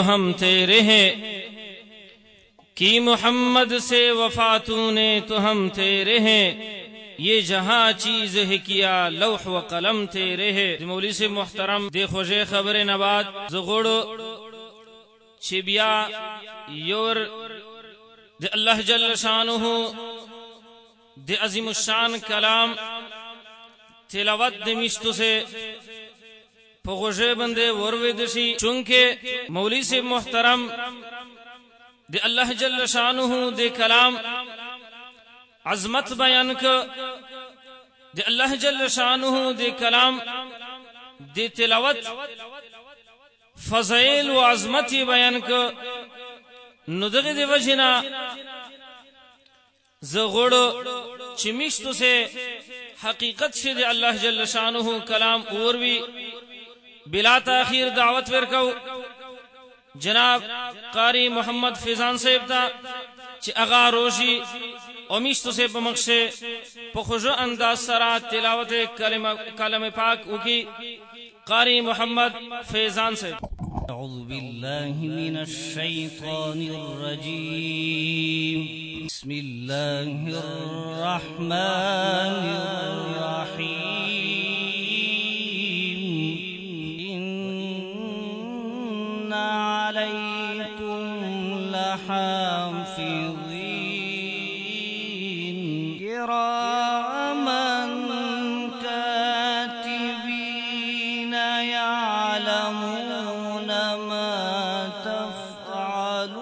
ہم تیرے ہیں۔ کی محمد سے وفاتوں نے تو ہم تیرے ہیں۔ یہ جہاں چیز ہے کیا، لوح و قلم تیرے ہے مولی سے محترم دے خوشے خبر نبات زغڑو چبیا، یور۔ دے اللہ جل شانہ دے عظیم الشان کلام۔ تلاوت دے مشتو سے۔ پغوشے بندے وروے دشی چونکہ مولی سے محترم دے اللہ جل شانہ دے کلام عظمت بیان کا دے اللہ جل شانہ دے کلام دے تلاوت فضائل و عظمت بیان کا ندغ دے وجنا زغڑو چمیشتو سے حقیقت سے دے اللہ جل شانہ کلام اور بھی بلا تاخیر دعوت ورکو جناب قاری محمد فیضان صاحب تا، چی اغا روشی امیشتو سے پمکشے پخوشو انداز سرا تلاوت کلم پاک اکی قاری محمد فیضان صاحب۔ أعوذ بالله من الشيطان الرجيم بسم الله الرحمن الرحيم عليكم لحافظين كراما كاتبين يعلمون ما تفعلون.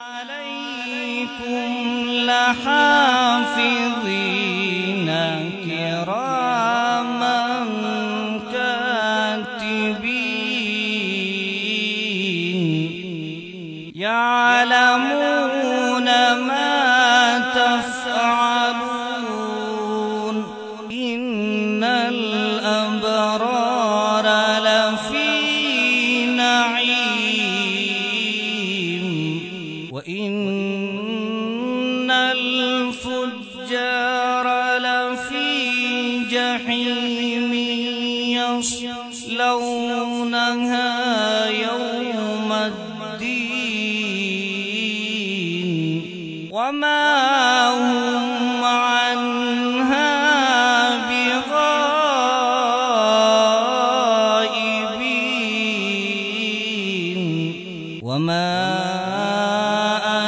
عليكم لحافظين يعلمون ما تفعلون. إن الأبرار لفي نعيم. وإن الفجار لفي جحيم يصلونها وما هم عنها بغائبين. وما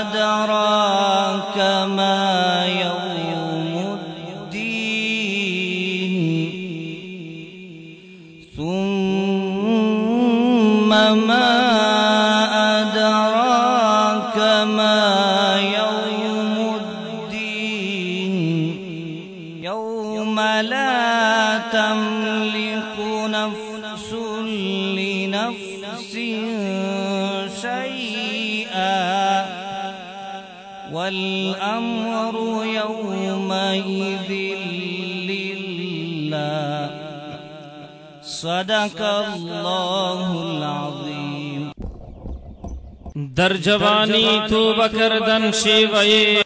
أدراك ما يوم الدين. ثم ما أدراك ما يوم لا تملك نفس لنفس شيئا والأمر يومئذ لله. صدق الله العظيم. در جوانی تو بکردن شیوئے